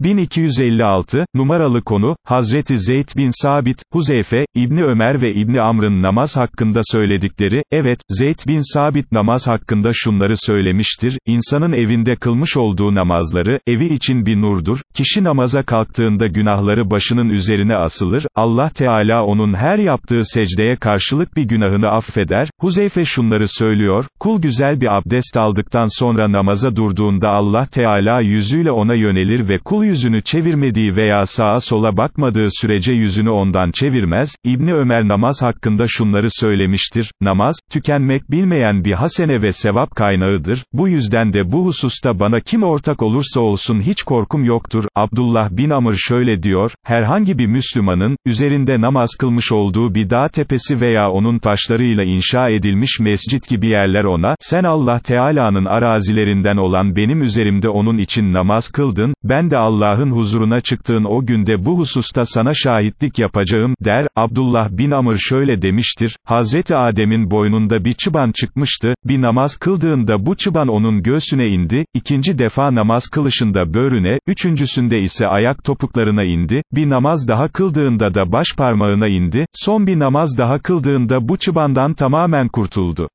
1256, numaralı konu, Hazreti Zeyd bin Sabit, Huzeyfe, İbni Ömer ve İbni Amr'ın namaz hakkında söyledikleri, evet, Zeyd bin Sabit namaz hakkında şunları söylemiştir, insanın evinde kılmış olduğu namazları, evi için bir nurdur, kişi namaza kalktığında günahları başının üzerine asılır, Allah Teala onun her yaptığı secdeye karşılık bir günahını affeder, Huzeyfe şunları söylüyor, kul güzel bir abdest aldıktan sonra namaza durduğunda Allah Teala yüzüyle ona yönelir ve kul yüzünü çevirmediği veya sağa sola bakmadığı sürece yüzünü ondan çevirmez, İbni Ömer namaz hakkında şunları söylemiştir, namaz, tükenmek bilmeyen bir hasene ve sevap kaynağıdır, bu yüzden de bu hususta bana kim ortak olursa olsun hiç korkum yoktur, Abdullah bin Amr şöyle diyor, herhangi bir Müslümanın, üzerinde namaz kılmış olduğu bir dağ tepesi veya onun taşlarıyla inşa edilmiş mescit gibi yerler ona, sen Allah Teala'nın arazilerinden olan benim üzerimde onun için namaz kıldın, ben de Allah'ın huzuruna çıktığın o günde bu hususta sana şahitlik yapacağım, der, Abdullah bin Amr şöyle demiştir, Hazreti Adem'in boynunda bir çıban çıkmıştı, bir namaz kıldığında bu çıban onun göğsüne indi, ikinci defa namaz kılışında böğrüne, üçüncüsünde ise ayak topuklarına indi, bir namaz daha kıldığında da baş parmağına indi, son bir namaz daha kıldığında bu çıbandan tamamen kurtuldu.